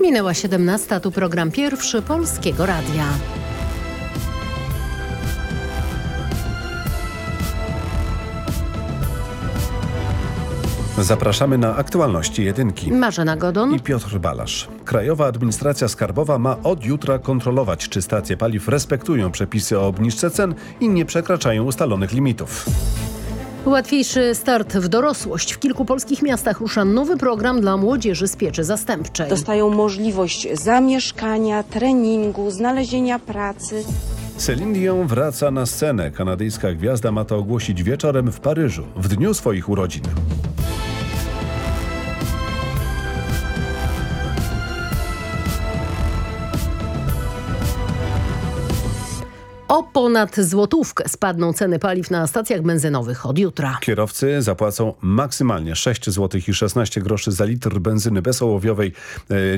Minęła 17, tu program pierwszy Polskiego Radia. Zapraszamy na aktualności jedynki. Marzena Godon. I Piotr Balasz. Krajowa Administracja Skarbowa ma od jutra kontrolować, czy stacje paliw respektują przepisy o obniżce cen i nie przekraczają ustalonych limitów. Łatwiejszy start w dorosłość. W kilku polskich miastach rusza nowy program dla młodzieży z pieczy zastępczej. Dostają możliwość zamieszkania, treningu, znalezienia pracy. Celine Dion wraca na scenę. Kanadyjska gwiazda ma to ogłosić wieczorem w Paryżu, w dniu swoich urodzin. O ponad złotówkę spadną ceny paliw na stacjach benzynowych od jutra. Kierowcy zapłacą maksymalnie 6 zł i 16 groszy za litr benzyny bezołowiowej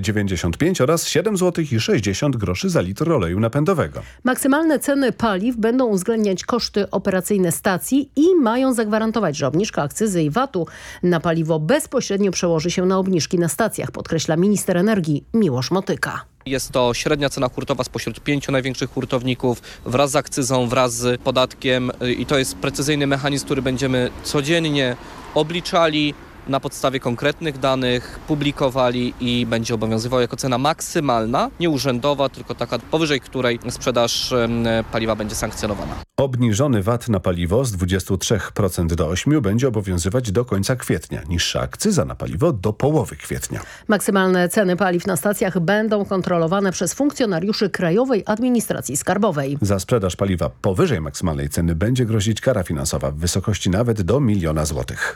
95 oraz 7 zł i 60 groszy za litr oleju napędowego. Maksymalne ceny paliw będą uwzględniać koszty operacyjne stacji i mają zagwarantować, że obniżka akcyzy i VAT-u na paliwo bezpośrednio przełoży się na obniżki na stacjach, podkreśla minister energii Miłosz Motyka. Jest to średnia cena hurtowa spośród pięciu największych hurtowników wraz z akcyzą, wraz z podatkiem i to jest precyzyjny mechanizm, który będziemy codziennie obliczali na podstawie konkretnych danych, publikowali i będzie obowiązywał jako cena maksymalna, nie urzędowa, tylko taka powyżej której sprzedaż paliwa będzie sankcjonowana. Obniżony VAT na paliwo z 23% do 8% będzie obowiązywać do końca kwietnia. Niższa akcyza na paliwo do połowy kwietnia. Maksymalne ceny paliw na stacjach będą kontrolowane przez funkcjonariuszy Krajowej Administracji Skarbowej. Za sprzedaż paliwa powyżej maksymalnej ceny będzie grozić kara finansowa w wysokości nawet do miliona złotych.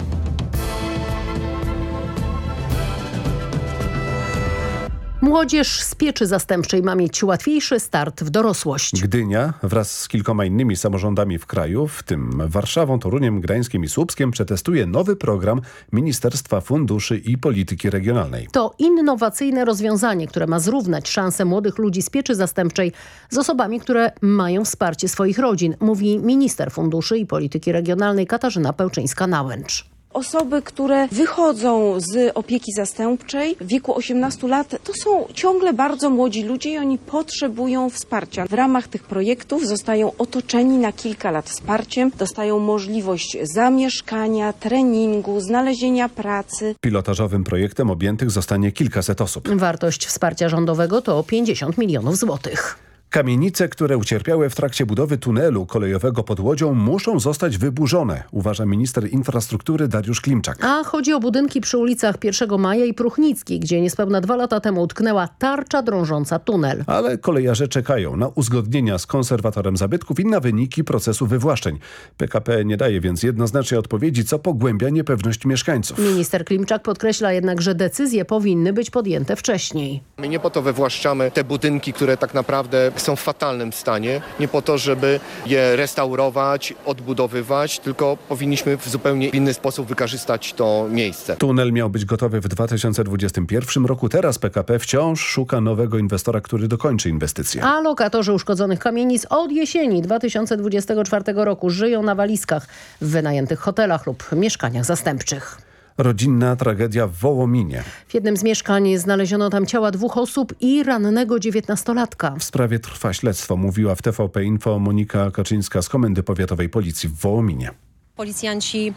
Młodzież z pieczy zastępczej ma mieć łatwiejszy start w dorosłość. Gdynia wraz z kilkoma innymi samorządami w kraju, w tym Warszawą, Toruniem, Gdańskiem i Słupskiem przetestuje nowy program Ministerstwa Funduszy i Polityki Regionalnej. To innowacyjne rozwiązanie, które ma zrównać szanse młodych ludzi z pieczy zastępczej z osobami, które mają wsparcie swoich rodzin, mówi minister Funduszy i Polityki Regionalnej Katarzyna Pełczyńska-Nałęcz. Osoby, które wychodzą z opieki zastępczej w wieku 18 lat, to są ciągle bardzo młodzi ludzie i oni potrzebują wsparcia. W ramach tych projektów zostają otoczeni na kilka lat wsparciem, dostają możliwość zamieszkania, treningu, znalezienia pracy. Pilotażowym projektem objętych zostanie kilkaset osób. Wartość wsparcia rządowego to 50 milionów złotych. Kamienice, które ucierpiały w trakcie budowy tunelu kolejowego pod Łodzią muszą zostać wyburzone, uważa minister infrastruktury Dariusz Klimczak. A chodzi o budynki przy ulicach 1 Maja i Pruchnicki, gdzie niespełna dwa lata temu utknęła tarcza drążąca tunel. Ale kolejarze czekają na uzgodnienia z konserwatorem zabytków i na wyniki procesu wywłaszczeń. PKP nie daje więc jednoznacznej odpowiedzi, co pogłębia niepewność mieszkańców. Minister Klimczak podkreśla jednak, że decyzje powinny być podjęte wcześniej. My nie po to wywłaszczamy te budynki, które tak naprawdę są w fatalnym stanie. Nie po to, żeby je restaurować, odbudowywać, tylko powinniśmy w zupełnie inny sposób wykorzystać to miejsce. Tunel miał być gotowy w 2021 roku. Teraz PKP wciąż szuka nowego inwestora, który dokończy inwestycję. A lokatorzy uszkodzonych kamienic od jesieni 2024 roku żyją na walizkach w wynajętych hotelach lub mieszkaniach zastępczych. Rodzinna tragedia w Wołominie. W jednym z mieszkań znaleziono tam ciała dwóch osób i rannego dziewiętnastolatka. W sprawie trwa śledztwo, mówiła w TVP Info Monika Kaczyńska z Komendy Powiatowej Policji w Wołominie. Policjanci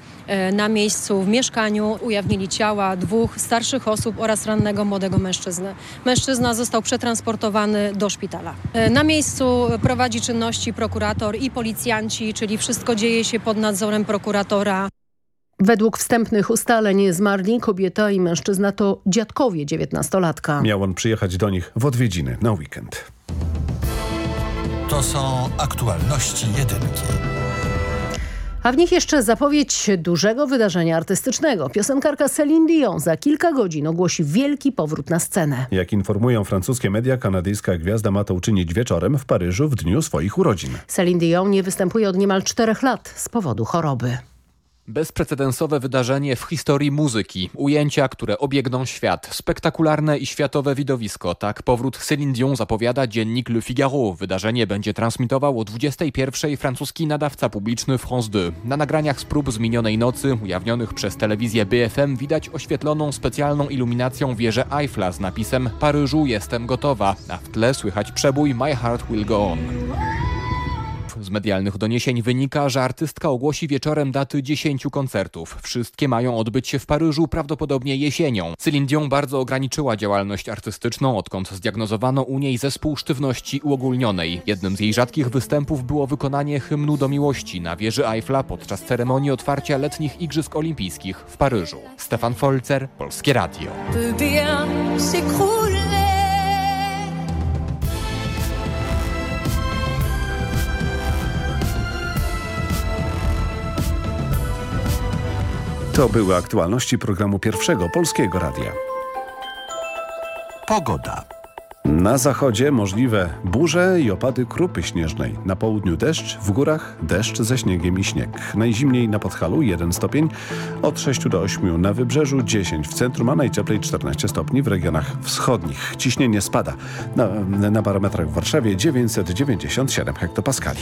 na miejscu w mieszkaniu ujawnili ciała dwóch starszych osób oraz rannego młodego mężczyzny. Mężczyzna został przetransportowany do szpitala. Na miejscu prowadzi czynności prokurator i policjanci, czyli wszystko dzieje się pod nadzorem prokuratora. Według wstępnych ustaleń zmarli kobieta i mężczyzna to dziadkowie dziewiętnastolatka. Miał on przyjechać do nich w odwiedziny na weekend. To są aktualności jedynki. A w nich jeszcze zapowiedź dużego wydarzenia artystycznego. Piosenkarka Celine Dion za kilka godzin ogłosi wielki powrót na scenę. Jak informują francuskie media, kanadyjska gwiazda ma to uczynić wieczorem w Paryżu w dniu swoich urodzin. Celine Dion nie występuje od niemal czterech lat z powodu choroby. Bezprecedensowe wydarzenie w historii muzyki. Ujęcia, które obiegną świat. Spektakularne i światowe widowisko. Tak powrót Céline Dion zapowiada dziennik Le Figaro. Wydarzenie będzie transmitował o 21 francuski nadawca publiczny France 2. Na nagraniach z prób z minionej nocy, ujawnionych przez telewizję BFM, widać oświetloną specjalną iluminacją wieżę Eiffla z napisem Paryżu jestem gotowa, a w tle słychać przebój My Heart Will Go On. Z medialnych doniesień wynika, że artystka ogłosi wieczorem daty 10 koncertów. Wszystkie mają odbyć się w Paryżu prawdopodobnie jesienią. Céline Dion bardzo ograniczyła działalność artystyczną, odkąd zdiagnozowano u niej zespół sztywności uogólnionej. Jednym z jej rzadkich występów było wykonanie hymnu do miłości na wieży Eiffla podczas ceremonii otwarcia letnich Igrzysk Olimpijskich w Paryżu. Stefan Folzer, Polskie Radio. To były aktualności programu Pierwszego Polskiego Radia. Pogoda. Na zachodzie możliwe burze i opady krupy śnieżnej. Na południu deszcz, w górach deszcz ze śniegiem i śnieg. Najzimniej na Podhalu 1 stopień, od 6 do 8 na wybrzeżu, 10 w centrum, a najcieplej 14 stopni w regionach wschodnich. Ciśnienie spada. Na, na barometrach w Warszawie 997 hektopaskali.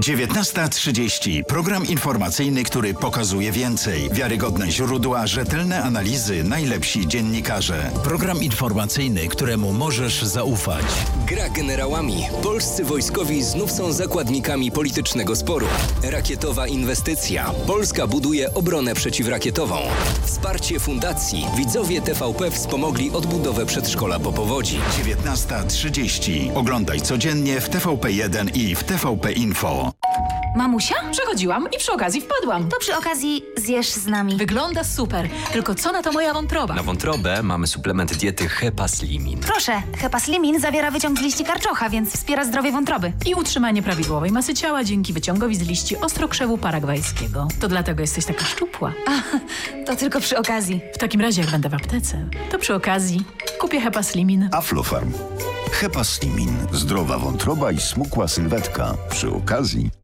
19.30. Program informacyjny, który pokazuje więcej. Wiarygodne źródła, rzetelne analizy, najlepsi dziennikarze. Program informacyjny, któremu możesz zaufać. Gra generałami. Polscy wojskowi znów są zakładnikami politycznego sporu. Rakietowa inwestycja. Polska buduje obronę przeciwrakietową. Wsparcie fundacji. Widzowie TVP wspomogli odbudowę przedszkola po powodzi. 19.30. Oglądaj codziennie w TVP1 i w TVP Info. Mamusia? Przechodziłam i przy okazji wpadłam. To przy okazji zjesz z nami. Wygląda super. Tylko co na to moja wątroba? Na wątrobę mamy suplement diety Hepaslimin. Proszę, Hepaslimin zawiera wyciąg z liści karczocha, więc wspiera zdrowie wątroby. I utrzymanie prawidłowej masy ciała dzięki wyciągowi z liści ostrokrzewu paragwajskiego. To dlatego jesteś taka szczupła. A, to tylko przy okazji. W takim razie, jak będę w aptece, to przy okazji kupię Hepaslimin. Aflofarm. Hepaslimin. Zdrowa wątroba i smukła sylwetka. Przy okazji...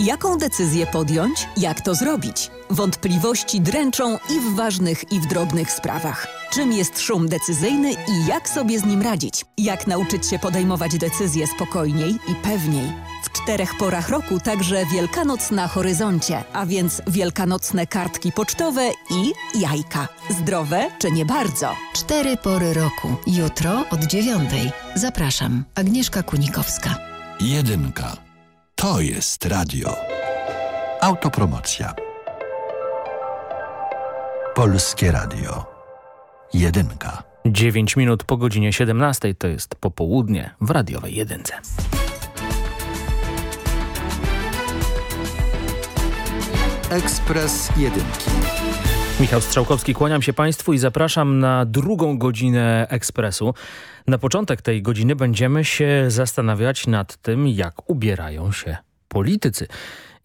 Jaką decyzję podjąć? Jak to zrobić? Wątpliwości dręczą i w ważnych, i w drobnych sprawach. Czym jest szum decyzyjny i jak sobie z nim radzić? Jak nauczyć się podejmować decyzje spokojniej i pewniej? W czterech porach roku także Wielkanoc na horyzoncie, a więc wielkanocne kartki pocztowe i jajka. Zdrowe czy nie bardzo? Cztery pory roku. Jutro od dziewiątej. Zapraszam. Agnieszka Kunikowska. Jedynka. To jest radio. Autopromocja. Polskie Radio. Jedynka. 9 minut po godzinie 17 to jest popołudnie w radiowej jedynce. Ekspres Jedynki. Michał Strzałkowski, kłaniam się Państwu i zapraszam na drugą godzinę Ekspresu. Na początek tej godziny będziemy się zastanawiać nad tym, jak ubierają się politycy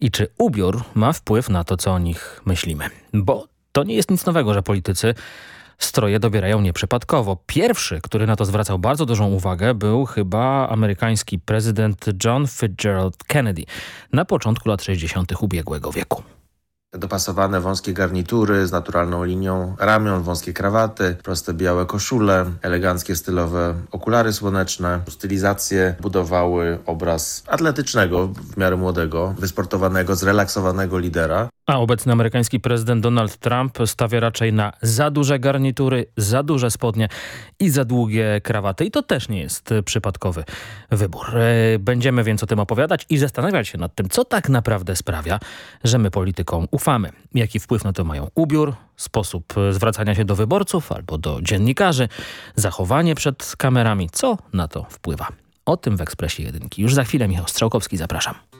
i czy ubiór ma wpływ na to, co o nich myślimy. Bo to nie jest nic nowego, że politycy stroje dobierają nieprzypadkowo. Pierwszy, który na to zwracał bardzo dużą uwagę, był chyba amerykański prezydent John Fitzgerald Kennedy na początku lat 60. ubiegłego wieku dopasowane wąskie garnitury z naturalną linią ramion, wąskie krawaty, proste białe koszule, eleganckie stylowe okulary słoneczne. Stylizacje budowały obraz atletycznego, w miarę młodego, wysportowanego, zrelaksowanego lidera. A obecny amerykański prezydent Donald Trump stawia raczej na za duże garnitury, za duże spodnie i za długie krawaty. I to też nie jest przypadkowy wybór. E, będziemy więc o tym opowiadać i zastanawiać się nad tym, co tak naprawdę sprawia, że my politykom ufamy. Jaki wpływ na to mają ubiór, sposób zwracania się do wyborców albo do dziennikarzy, zachowanie przed kamerami. Co na to wpływa? O tym w Ekspresie Jedynki. Już za chwilę Michał Strzałkowski, zapraszam.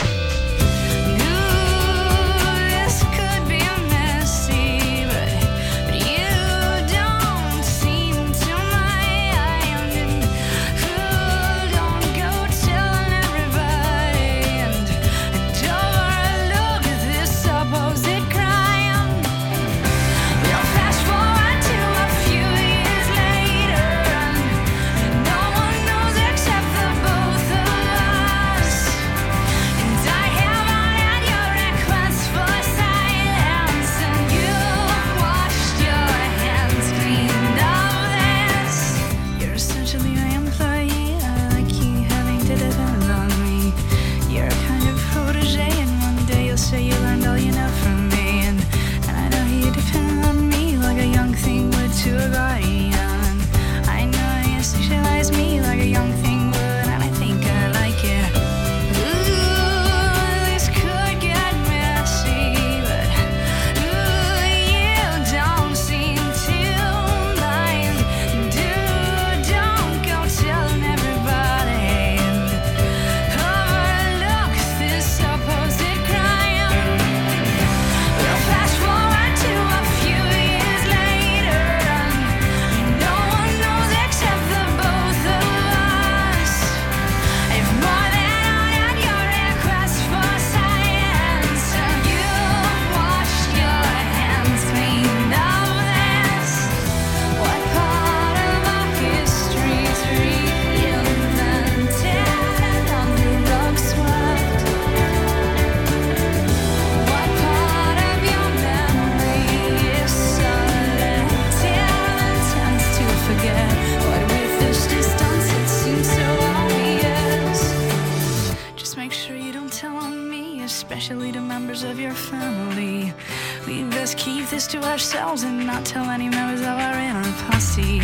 We best keep this to ourselves and not tell any members of our inner posse.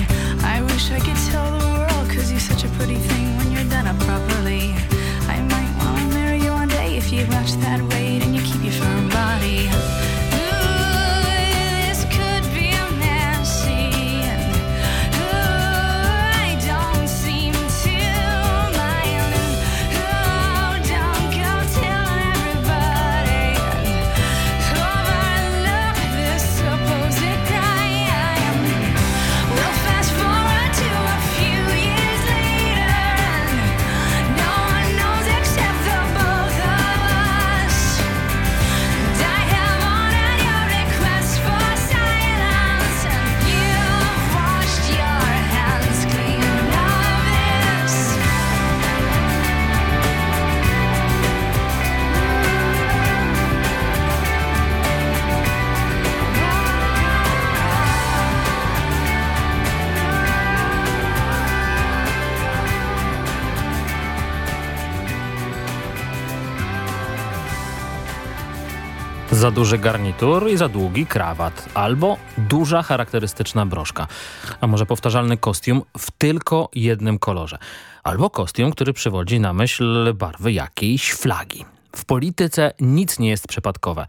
I wish I could tell the world, cause you're such a pretty thing when you're done up properly. I might wanna marry you one day if you watch that way. Za duży garnitur i za długi krawat, albo duża charakterystyczna broszka, a może powtarzalny kostium w tylko jednym kolorze, albo kostium, który przywodzi na myśl barwy jakiejś flagi. W polityce nic nie jest przypadkowe,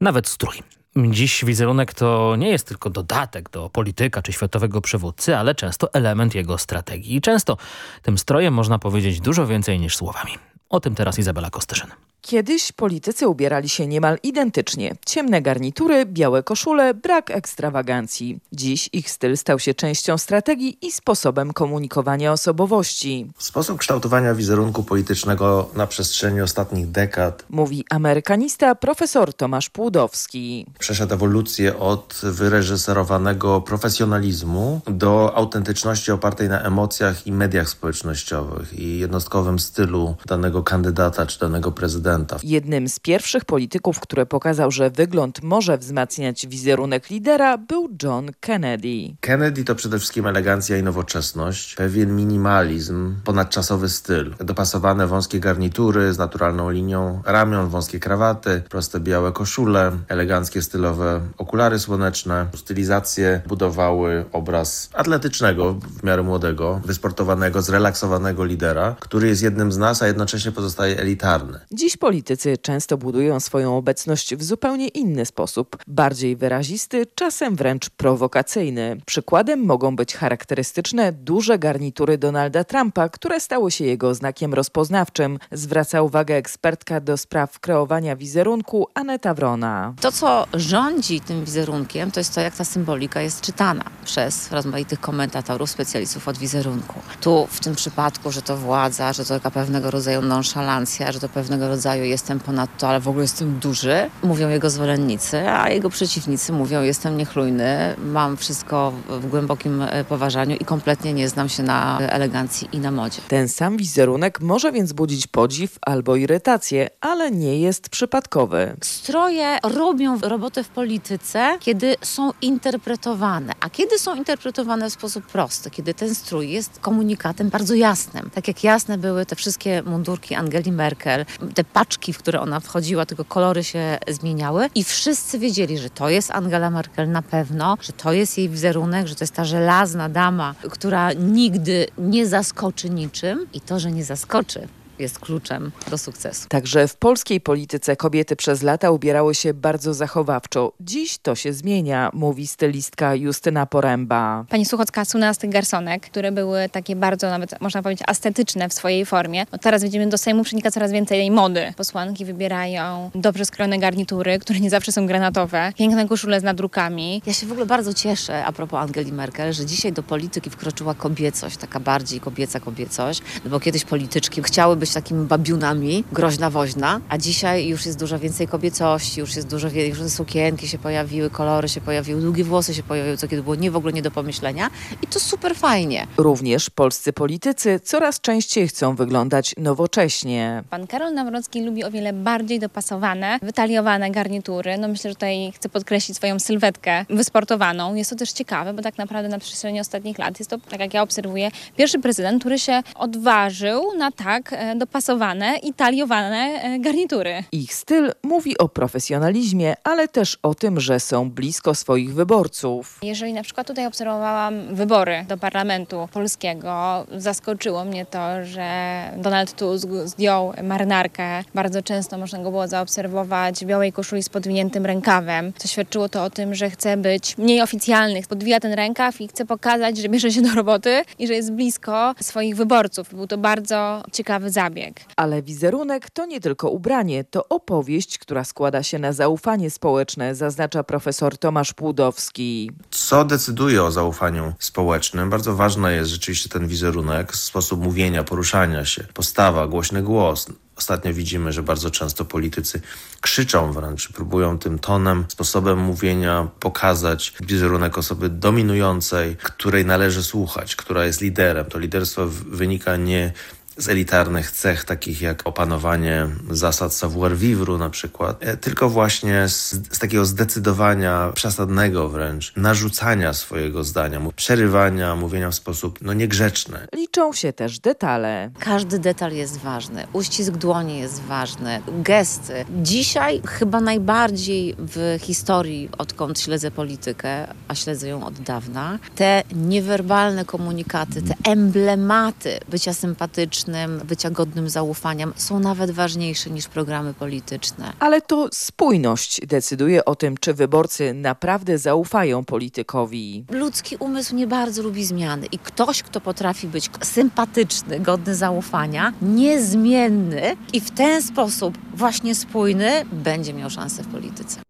nawet strój. Dziś wizerunek to nie jest tylko dodatek do polityka czy światowego przywódcy, ale często element jego strategii. I często tym strojem można powiedzieć dużo więcej niż słowami. O tym teraz Izabela Kostyszyn. Kiedyś politycy ubierali się niemal identycznie. Ciemne garnitury, białe koszule, brak ekstrawagancji. Dziś ich styl stał się częścią strategii i sposobem komunikowania osobowości. Sposób kształtowania wizerunku politycznego na przestrzeni ostatnich dekad Mówi amerykanista profesor Tomasz Płudowski. przeszedł ewolucję od wyreżyserowanego profesjonalizmu do autentyczności opartej na emocjach i mediach społecznościowych i jednostkowym stylu danego kandydata czy danego prezydenta. Jednym z pierwszych polityków, który pokazał, że wygląd może wzmacniać wizerunek lidera, był John Kennedy. Kennedy to przede wszystkim elegancja i nowoczesność, pewien minimalizm, ponadczasowy styl, dopasowane wąskie garnitury z naturalną linią ramion, wąskie krawaty, proste białe koszule, eleganckie stylowe okulary słoneczne. Stylizacje budowały obraz atletycznego, w miarę młodego, wysportowanego, zrelaksowanego lidera, który jest jednym z nas, a jednocześnie pozostaje elitarny. Dziś politycy często budują swoją obecność w zupełnie inny sposób, bardziej wyrazisty, czasem wręcz prowokacyjny. Przykładem mogą być charakterystyczne duże garnitury Donalda Trumpa, które stały się jego znakiem rozpoznawczym, zwraca uwagę ekspertka do spraw kreowania wizerunku Aneta Wrona. To, co rządzi tym wizerunkiem, to jest to, jak ta symbolika jest czytana przez rozmaitych komentatorów, specjalistów od wizerunku. Tu w tym przypadku, że to władza, że to pewnego rodzaju nonszalancja, że to pewnego rodzaju jestem ponadto, ale w ogóle jestem duży, mówią jego zwolennicy, a jego przeciwnicy mówią jestem niechlujny, mam wszystko w głębokim e, poważaniu i kompletnie nie znam się na elegancji i na modzie. Ten sam wizerunek może więc budzić podziw albo irytację, ale nie jest przypadkowy. Stroje robią robotę w polityce, kiedy są interpretowane. A kiedy są interpretowane w sposób prosty? Kiedy ten strój jest komunikatem bardzo jasnym. Tak jak jasne były te wszystkie mundurki Angeli Merkel, te paczki, w które ona wchodziła, tylko kolory się zmieniały. I wszyscy wiedzieli, że to jest Angela Merkel na pewno, że to jest jej wizerunek, że to jest ta żelazna dama, która nigdy nie zaskoczy niczym. I to, że nie zaskoczy jest kluczem do sukcesu. Także w polskiej polityce kobiety przez lata ubierały się bardzo zachowawczo. Dziś to się zmienia, mówi stylistka Justyna Poręba. Pani Suchocka słynęła z tych garsonek, które były takie bardzo nawet, można powiedzieć, estetyczne w swojej formie. No teraz widzimy, do Sejmu przenika coraz więcej jej mody. Posłanki wybierają dobrze skrojone garnitury, które nie zawsze są granatowe, piękne koszule z nadrukami. Ja się w ogóle bardzo cieszę, a propos Angeli Merkel, że dzisiaj do polityki wkroczyła kobiecość, taka bardziej kobieca kobiecość, no bo kiedyś polityczki chciały być takimi babiunami, groźna woźna, a dzisiaj już jest dużo więcej kobiecości, już jest dużo więcej, już sukienki się pojawiły, kolory się pojawiły, długie włosy się pojawiły, co kiedy było nie w ogóle nie do pomyślenia i to super fajnie. Również polscy politycy coraz częściej chcą wyglądać nowocześnie. Pan Karol Nawrocki lubi o wiele bardziej dopasowane, wytaliowane garnitury. No myślę, że tutaj chcę podkreślić swoją sylwetkę wysportowaną. Jest to też ciekawe, bo tak naprawdę na przestrzeni ostatnich lat jest to, tak jak ja obserwuję, pierwszy prezydent, który się odważył na tak e, dopasowane i taliowane e, garnitury. Ich styl mówi o profesjonalizmie, ale też o tym, że są blisko swoich wyborców. Jeżeli na przykład tutaj obserwowałam wybory do parlamentu polskiego, zaskoczyło mnie to, że Donald Tusk zdjął marynarkę. Bardzo często można go było zaobserwować w białej koszuli z podwiniętym rękawem, co świadczyło to o tym, że chce być mniej oficjalny. Podwija ten rękaw i chce pokazać, że bierze się do roboty i że jest blisko swoich wyborców. Był to bardzo ciekawy zabieg. Ale wizerunek to nie tylko ubranie, to opowieść, która składa się na zaufanie społeczne, zaznacza profesor Tomasz Płudowski. Co decyduje o zaufaniu społecznym? Bardzo ważny jest rzeczywiście ten wizerunek, sposób mówienia, poruszania się, postawa, głośny głos. Ostatnio widzimy, że bardzo często politycy krzyczą wręcz, próbują tym tonem, sposobem mówienia pokazać wizerunek osoby dominującej, której należy słuchać, która jest liderem. To liderstwo wynika nie z elitarnych cech, takich jak opanowanie zasad savoir-vivre na przykład, e, tylko właśnie z, z takiego zdecydowania przesadnego wręcz, narzucania swojego zdania, przerywania, mówienia w sposób no, niegrzeczny. Liczą się też detale. Każdy detal jest ważny. Uścisk dłoni jest ważny. Gesty. Dzisiaj chyba najbardziej w historii, odkąd śledzę politykę, a śledzę ją od dawna, te niewerbalne komunikaty, te emblematy bycia sympatycznym, bycia godnym zaufania są nawet ważniejsze niż programy polityczne. Ale to spójność decyduje o tym, czy wyborcy naprawdę zaufają politykowi. Ludzki umysł nie bardzo lubi zmiany i ktoś, kto potrafi być sympatyczny, godny zaufania, niezmienny i w ten sposób właśnie spójny, będzie miał szansę w polityce.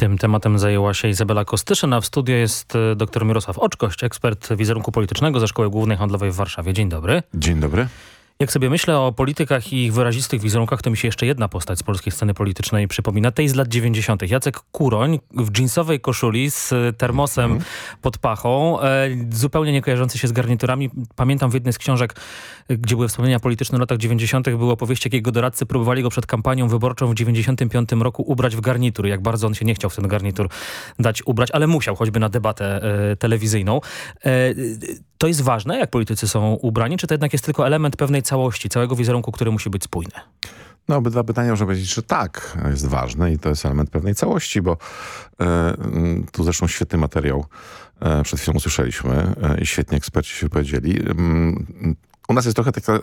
Tym tematem zajęła się Izabela Kostyszyn, a w studiu jest e, dr Mirosław Oczkość, ekspert wizerunku politycznego ze Szkoły Głównej Handlowej w Warszawie. Dzień dobry. Dzień dobry. Jak sobie myślę o politykach i ich wyrazistych wizerunkach, to mi się jeszcze jedna postać z polskiej sceny politycznej przypomina. Tej z lat 90. Jacek Kuroń w dżinsowej koszuli z termosem mm. pod pachą, e, zupełnie nie kojarzący się z garniturami. Pamiętam w jednej z książek, gdzie były wspomnienia polityczne w latach 90. były opowieści, jak jego doradcy próbowali go przed kampanią wyborczą w 95 roku ubrać w garnitur. Jak bardzo on się nie chciał w ten garnitur dać ubrać, ale musiał, choćby na debatę e, telewizyjną. E, to jest ważne, jak politycy są ubrani, czy to jednak jest tylko element pewnej całości, całego wizerunku, który musi być spójny? No, obydwa pytania można powiedzieć, że tak, jest ważne i to jest element pewnej całości, bo e, tu zresztą świetny materiał e, przed chwilą usłyszeliśmy e, i świetnie eksperci się powiedzieli. U nas jest trochę taka,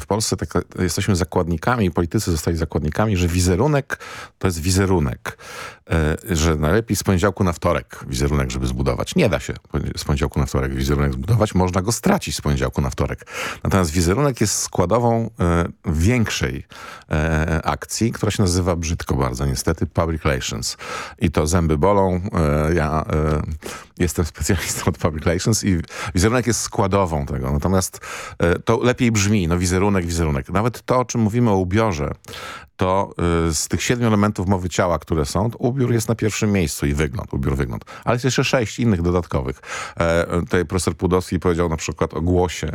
w Polsce taka, jesteśmy zakładnikami, politycy zostali zakładnikami, że wizerunek to jest wizerunek. E, że najlepiej z poniedziałku na wtorek wizerunek, żeby zbudować. Nie da się z poniedziałku na wtorek wizerunek zbudować, można go stracić z poniedziałku na wtorek. Natomiast wizerunek jest składową e, większej e, akcji, która się nazywa brzydko bardzo niestety public relations. I to zęby bolą. E, ja e, jestem specjalistą od public relations i wizerunek jest składową tego. Natomiast e, to lepiej brzmi, no wizerunek, wizerunek. Nawet to, o czym mówimy o ubiorze, to y, z tych siedmiu elementów mowy ciała, które są, ubiór jest na pierwszym miejscu i wygląd, ubiór, wygląd. Ale jest jeszcze sześć innych dodatkowych. E, tutaj profesor Pudowski powiedział na przykład o głosie.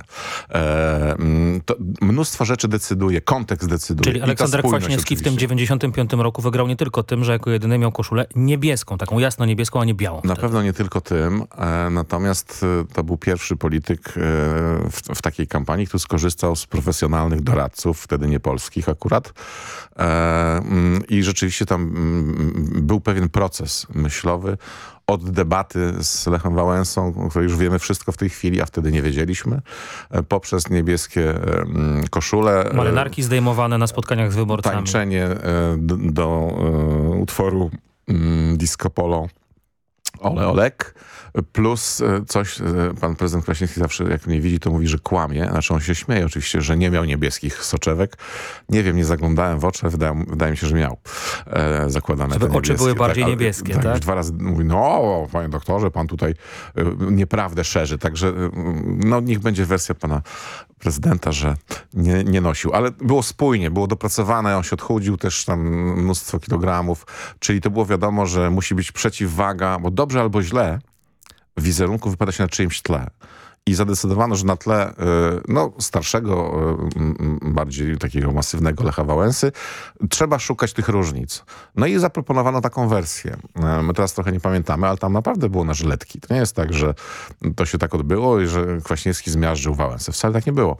E, mm, mnóstwo rzeczy decyduje, kontekst decyduje. Czyli Aleksander Kwaśniewski w tym 95 roku wygrał nie tylko tym, że jako jedyny miał koszulę niebieską, taką jasno niebieską, a nie białą. Na wtedy. pewno nie tylko tym, e, natomiast e, to był pierwszy polityk e, w, w takiej kampanii, który skorzystał z profesjonalnych doradców, wtedy nie polskich akurat, mm, I rzeczywiście tam mm, był pewien proces myślowy od debaty z Lechem Wałęsą, o której już wiemy wszystko w tej chwili, a wtedy nie wiedzieliśmy, poprzez niebieskie mm, koszule. Marynarki zdejmowane na spotkaniach z wyborcami. Tańczenie do, do utworu Disco Polo Orlin-Orlac Plus e, coś, e, pan prezydent Kraśnicki zawsze jak mnie widzi, to mówi, że kłamie. Znaczy on się śmieje oczywiście, że nie miał niebieskich soczewek. Nie wiem, nie zaglądałem w oczy, wydaje, wydaje mi się, że miał e, zakładane Żeby oczy były bardziej tak, niebieskie, tak? tak? dwa razy mówi, no panie doktorze, pan tutaj e, nieprawdę szerzy. Także e, no niech będzie wersja pana prezydenta, że nie, nie nosił. Ale było spójnie, było dopracowane, on się odchudził też tam mnóstwo kilogramów, czyli to było wiadomo, że musi być przeciwwaga, bo dobrze albo źle, wizerunku wypada się na czyimś tle i zadecydowano, że na tle y, no, starszego, y, bardziej takiego masywnego Lecha Wałęsy trzeba szukać tych różnic. No i zaproponowano taką wersję. Y, my teraz trochę nie pamiętamy, ale tam naprawdę było na żyletki. To nie jest tak, że to się tak odbyło i że Kwaśniewski zmiażdżył Wałęsę. Wcale tak nie było.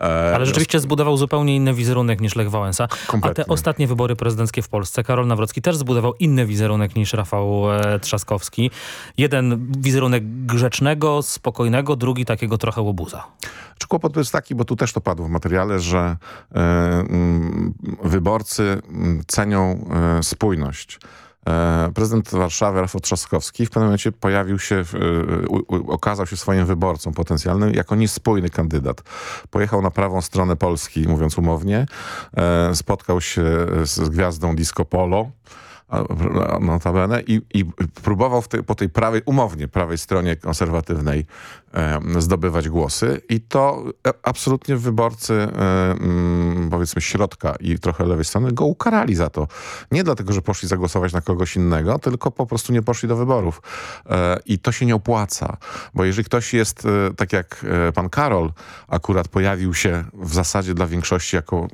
E, ale rzeczywiście zbudował zupełnie inny wizerunek niż Lech Wałęsa. Kompletnie. A te ostatnie wybory prezydenckie w Polsce, Karol Nawrocki też zbudował inny wizerunek niż Rafał e, Trzaskowski. Jeden wizerunek grzecznego, spokojnego, drugi drugi takiego trochę łobuza. Czy kłopot jest taki, bo tu też to padło w materiale, że y, wyborcy cenią y, spójność. E, prezydent Warszawy Rafał Trzaskowski w pewnym momencie pojawił się, okazał się swoim wyborcą potencjalnym jako niespójny kandydat. Pojechał na prawą stronę Polski, mówiąc umownie, spotkał się z gwiazdą disco polo, notabene, i, i próbował po tej prawej, umownie prawej stronie konserwatywnej e, zdobywać głosy i to absolutnie wyborcy e, powiedzmy środka i trochę lewej strony go ukarali za to. Nie dlatego, że poszli zagłosować na kogoś innego, tylko po prostu nie poszli do wyborów. E, I to się nie opłaca, bo jeżeli ktoś jest, e, tak jak e, pan Karol akurat pojawił się w zasadzie dla większości jako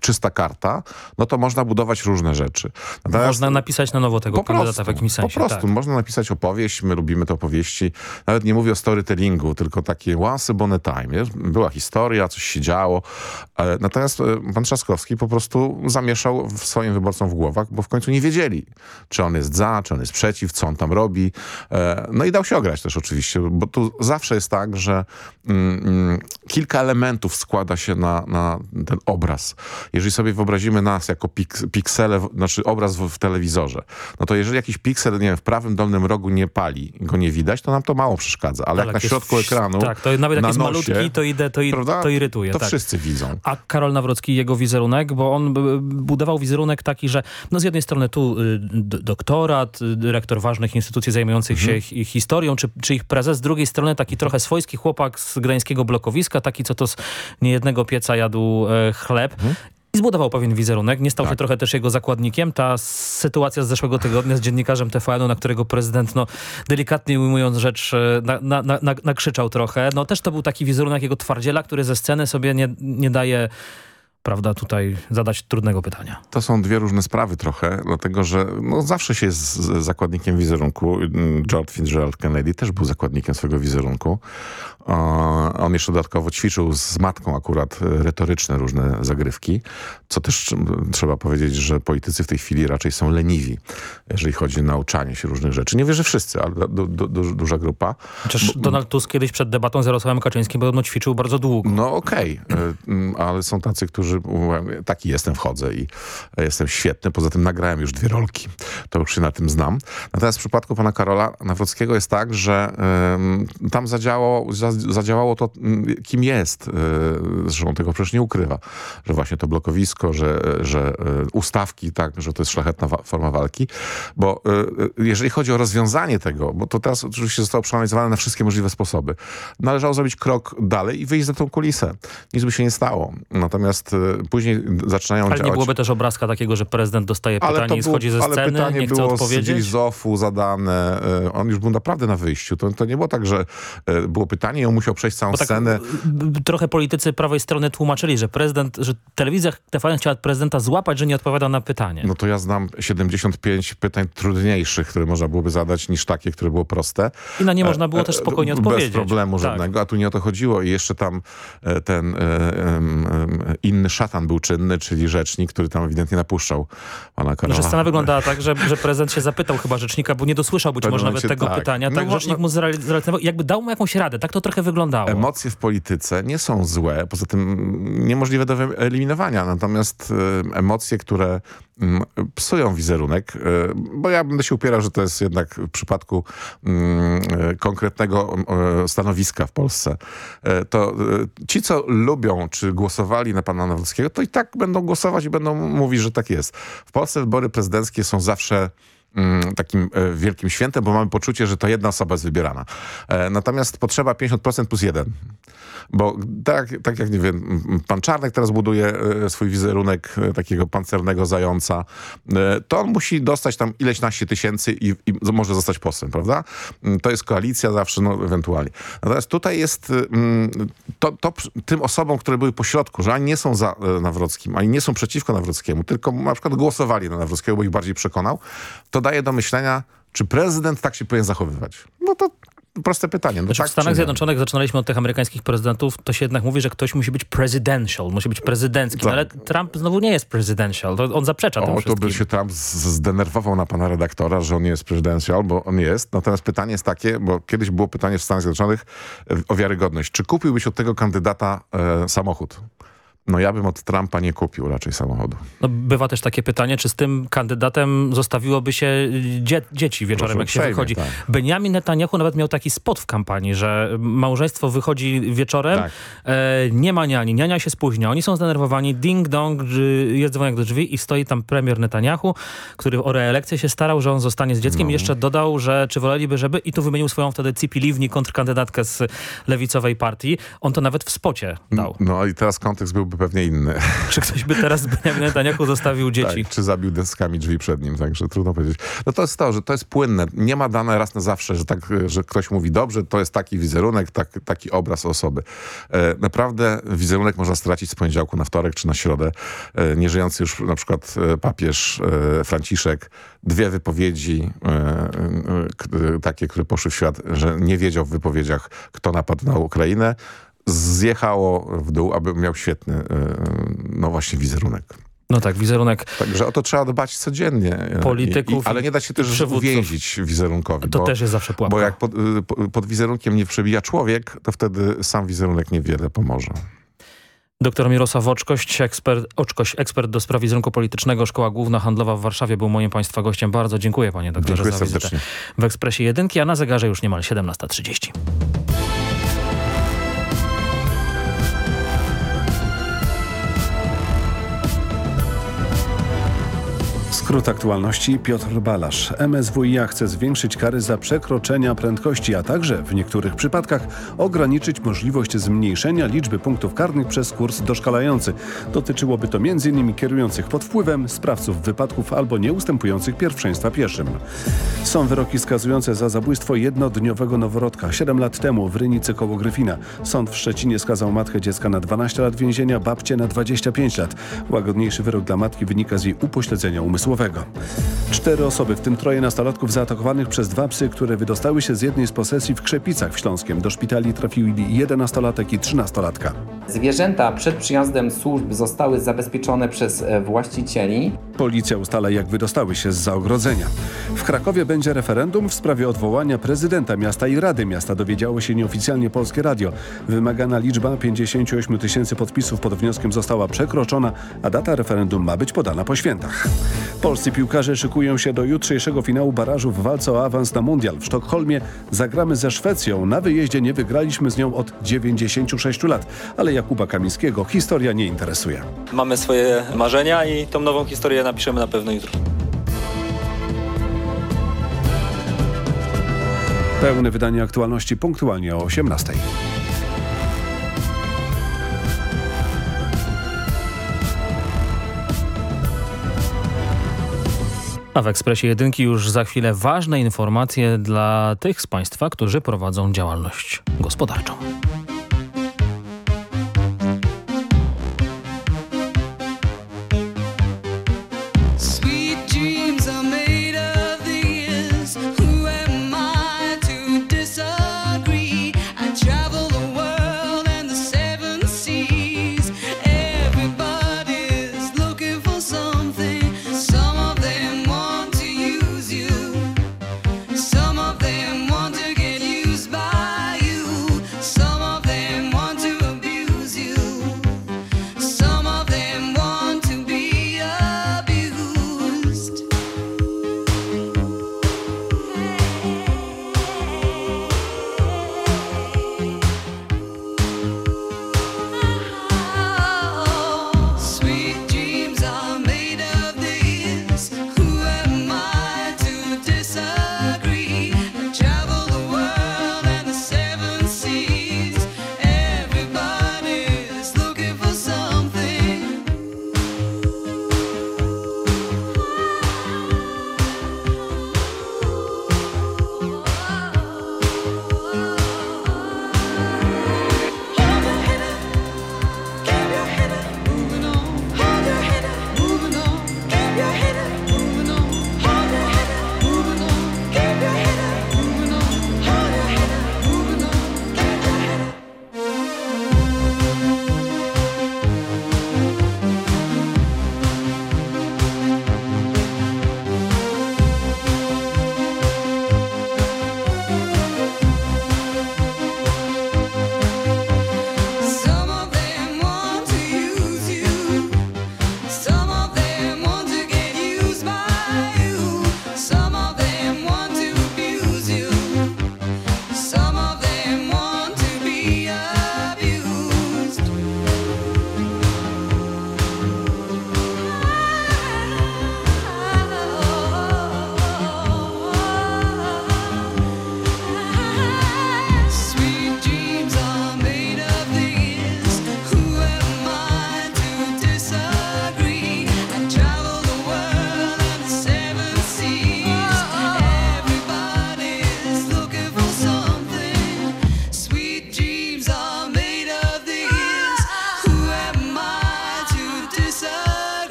czysta karta, no to można budować różne rzeczy. Natomiast można napisać na nowo tego po kandydata prostu, w jakimś sensie. Po prostu, tak. można napisać opowieść, my lubimy te opowieści. Nawet nie mówię o storytellingu, tylko takie once upon a time. Była historia, coś się działo. Natomiast pan Trzaskowski po prostu zamieszał w swoim wyborcom w głowach, bo w końcu nie wiedzieli, czy on jest za, czy on jest przeciw, co on tam robi. No i dał się ograć też oczywiście, bo tu zawsze jest tak, że mm, mm, kilka elementów składa się na, na ten obraz. Jeżeli sobie wyobrazimy nas jako pik piksele, znaczy obraz w, w, telewizorze, no to jeżeli jakiś piksel, nie wiem, w prawym dolnym rogu nie pali, go nie widać, to nam to mało przeszkadza. Ale, Ale jak na środku w... ekranu, Tak, to nawet jak jest nosie, malutki, to, idę, to, to irytuje. To tak. wszyscy widzą. A Karol Nawrocki, jego wizerunek, bo on budował wizerunek taki, że no z jednej strony tu y, doktorat, y, dyrektor ważnych instytucji zajmujących mhm. się ich historią, czy, czy ich prezes, z drugiej strony taki trochę swojski chłopak z gdańskiego blokowiska, taki co to z niejednego pieca jadł e, chleb. Mhm i zbudował pewien wizerunek. Nie stał tak. się trochę też jego zakładnikiem. Ta sytuacja z zeszłego tygodnia z dziennikarzem TVN-u, na którego prezydent, no delikatnie ujmując rzecz, e, na, na, na, nakrzyczał trochę. No też to był taki wizerunek jego twardziela, który ze sceny sobie nie, nie daje prawda, tutaj zadać trudnego pytania. To są dwie różne sprawy trochę, dlatego że no, zawsze się jest zakładnikiem wizerunku. George Fitzgerald Kennedy też był zakładnikiem swojego wizerunku. On jeszcze dodatkowo ćwiczył z matką akurat retoryczne różne zagrywki, co też trzeba powiedzieć, że politycy w tej chwili raczej są leniwi, jeżeli chodzi o nauczanie się różnych rzeczy. Nie wierzę wszyscy, ale du, du, du, duża grupa. Chociaż Bo, Donald Tusk kiedyś przed debatą z Jarosławem Kaczyńskim podobno ćwiczył bardzo długo. No okej, okay. ale są tacy, którzy mówią, taki jestem, wchodzę i jestem świetny. Poza tym nagrałem już dwie rolki. To już się na tym znam. Natomiast w przypadku pana Karola Nawrockiego jest tak, że tam zadziałało, zadziałało to, mm, kim jest. E, zresztą tego przecież nie ukrywa, że właśnie to blokowisko, że, że e, ustawki, tak, że to jest szlachetna forma walki. Bo e, jeżeli chodzi o rozwiązanie tego, bo to teraz oczywiście zostało przeanalizowane na wszystkie możliwe sposoby, należało zrobić krok dalej i wyjść za tą kulisę. Nic by się nie stało. Natomiast później zaczynają ale działać... nie byłoby też obrazka takiego, że prezydent dostaje pytanie i schodzi ze sceny, ale pytanie nie chce było odpowiedzieć? z Zofu zadane. On już był naprawdę na wyjściu. To, to nie było tak, że było pytanie i on musiał przejść całą tak, scenę. Trochę politycy prawej strony tłumaczyli, że prezydent, że telewizja TVN chciała prezydenta złapać, że nie odpowiada na pytanie. No to ja znam 75 pytań trudniejszych, które można byłoby zadać, niż takie, które było proste. I na nie można było e, też spokojnie odpowiedzieć. Bez problemu tak. żadnego, a tu nie o to chodziło. I jeszcze tam e, ten e, inny szatan był czynny, czyli rzecznik, który tam ewidentnie napuszczał pana Karola. Że scena wyglądała tak, że, że prezydent się zapytał chyba rzecznika, bo nie dosłyszał być może nawet tego tak. pytania. Tak, no, rzecznik no, mu zrealizował, jakby dał mu jakąś radę. Tak to trochę wyglądało. Emocje w polityce nie są złe, poza tym niemożliwe do wyeliminowania. Natomiast y, emocje, które mm, psują wizerunek, y, bo ja będę się upierał, że to jest jednak w przypadku mm, y, konkretnego stanowiska w Polsce, to ci, co lubią, czy głosowali na pana Nawrockiego, to i tak będą głosować i będą mówić, że tak jest. W Polsce wybory prezydenckie są zawsze takim e, wielkim świętem, bo mamy poczucie, że to jedna osoba jest wybierana. E, natomiast potrzeba 50% plus jeden. Bo tak, tak jak, nie wiem, pan Czarnek teraz buduje e, swój wizerunek takiego pancernego zająca, to on musi dostać tam ileś naście tysięcy i, i może zostać posłem, prawda? Mm, to jest koalicja zawsze, no ewentualnie. Natomiast tutaj jest mm, to, to tym osobom, które były po środku, że ani nie są za Nawrockim, ani nie są przeciwko Nawrockiemu, tylko na przykład głosowali na Nawrockiego, bo ich bardziej przekonał, to daje do myślenia, czy prezydent tak się powinien zachowywać. No to proste pytanie. No znaczy, tak, w Stanach Zjednoczonych zaczynaliśmy od tych amerykańskich prezydentów, to się jednak mówi, że ktoś musi być presidential, musi być prezydencki, no, ale Trump znowu nie jest presidential, to on zaprzecza O, to by się Trump zdenerwował na pana redaktora, że on nie jest presidential, bo on jest. Natomiast pytanie jest takie, bo kiedyś było pytanie w Stanach Zjednoczonych e, o wiarygodność. Czy kupiłbyś od tego kandydata e, samochód? No ja bym od Trumpa nie kupił raczej samochodu. No, bywa też takie pytanie, czy z tym kandydatem zostawiłoby się dzie dzieci wieczorem, Proszę jak się wychodzi. Tak. Benjamin Netanyahu nawet miał taki spot w kampanii, że małżeństwo wychodzi wieczorem, tak. e, nie ma niani, niania się spóźnia, oni są zdenerwowani, ding dong, jest dzwonek do drzwi i stoi tam premier Netanyahu, który o reelekcję się starał, że on zostanie z dzieckiem no. i jeszcze dodał, że czy woleliby, żeby i tu wymienił swoją wtedy Cipi Livni, kontrkandydatkę z lewicowej partii. On to nawet w spocie dał. No i teraz kontekst byłby pewnie inny. Czy ktoś by teraz Benjamin Netanyahu zostawił dzieci? Tak, czy zabił deskami drzwi przed nim, także trudno powiedzieć. No to jest to, że to jest płynne. Nie ma dane raz na zawsze, że, tak, że ktoś mówi dobrze, to jest taki wizerunek, tak, taki obraz osoby. E, naprawdę wizerunek można stracić z poniedziałku na wtorek czy na środę. E, nieżyjący już na przykład e, papież e, Franciszek, dwie wypowiedzi e, e, takie, które poszły w świat, że nie wiedział w wypowiedziach, kto napadł na Ukrainę zjechało w dół, aby miał świetny, e, no właśnie, wizerunek. No tak, wizerunek. Także o to trzeba dbać codziennie. Polityków. I, ale nie da się też uwięzić wizerunkowi. To bo, też jest zawsze pułapka. Bo jak pod, pod wizerunkiem nie przebija człowiek, to wtedy sam wizerunek niewiele pomoże. Doktor Mirosław Oczkość ekspert, Oczkoś, ekspert do spraw wizerunku politycznego, Szkoła Główna Handlowa w Warszawie, był moim Państwa gościem. Bardzo dziękuję Panie doktorze dziękuję za wizytę serdecznie. w Ekspresie Jedynki, a na zegarze już niemal 17.30. Skrót aktualności Piotr Balasz. MSWiA chce zwiększyć kary za przekroczenia prędkości, a także w niektórych przypadkach ograniczyć możliwość zmniejszenia liczby punktów karnych przez kurs doszkalający. Dotyczyłoby to m.in. kierujących pod wpływem, sprawców wypadków albo nieustępujących pierwszeństwa pieszym. Są wyroki skazujące za zabójstwo jednodniowego noworodka 7 lat temu w Rynicy koło Gryfina. Sąd w Szczecinie skazał matkę dziecka na 12 lat więzienia, babcię na 25 lat. Łagodniejszy wyrok dla matki wynika z jej upośledzenia umysłowego. Cztery osoby, w tym troje nastolatków zaatakowanych przez dwa psy, które wydostały się z jednej z posesji w Krzepicach w Śląskiem. Do szpitali trafili jedenastolatek i trzynastolatka. Zwierzęta przed przyjazdem służb zostały zabezpieczone przez e, właścicieli. Policja ustala, jak wydostały się z zaogrodzenia. W Krakowie będzie referendum w sprawie odwołania prezydenta miasta i Rady Miasta. Dowiedziało się nieoficjalnie Polskie Radio. Wymagana liczba 58 tysięcy podpisów pod wnioskiem została przekroczona, a data referendum ma być podana po świętach. Polscy piłkarze szykują się do jutrzejszego finału barażu w walce o awans na mundial. W Sztokholmie zagramy ze Szwecją. Na wyjeździe nie wygraliśmy z nią od 96 lat, ale Jakuba Kamińskiego historia nie interesuje. Mamy swoje marzenia i tą nową historię napiszemy na pewno jutro. Pełne wydanie aktualności punktualnie o 18. A w Ekspresie Jedynki już za chwilę ważne informacje dla tych z Państwa, którzy prowadzą działalność gospodarczą.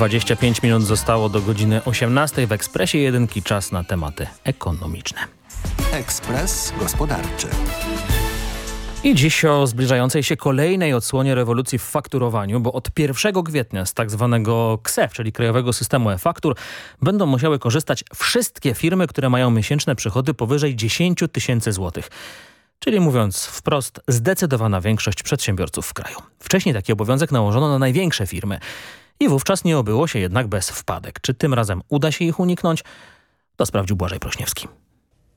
25 minut zostało do godziny 18 w Ekspresie Jedynki. Czas na tematy ekonomiczne. Ekspres Gospodarczy. I dziś o zbliżającej się kolejnej odsłonie rewolucji w fakturowaniu, bo od 1 kwietnia z tak zwanego KSEF, czyli Krajowego Systemu e-Faktur, będą musiały korzystać wszystkie firmy, które mają miesięczne przychody powyżej 10 tysięcy złotych. Czyli mówiąc wprost, zdecydowana większość przedsiębiorców w kraju. Wcześniej taki obowiązek nałożono na największe firmy. I wówczas nie obyło się jednak bez wpadek. Czy tym razem uda się ich uniknąć? To sprawdził Błażej Prośniewski.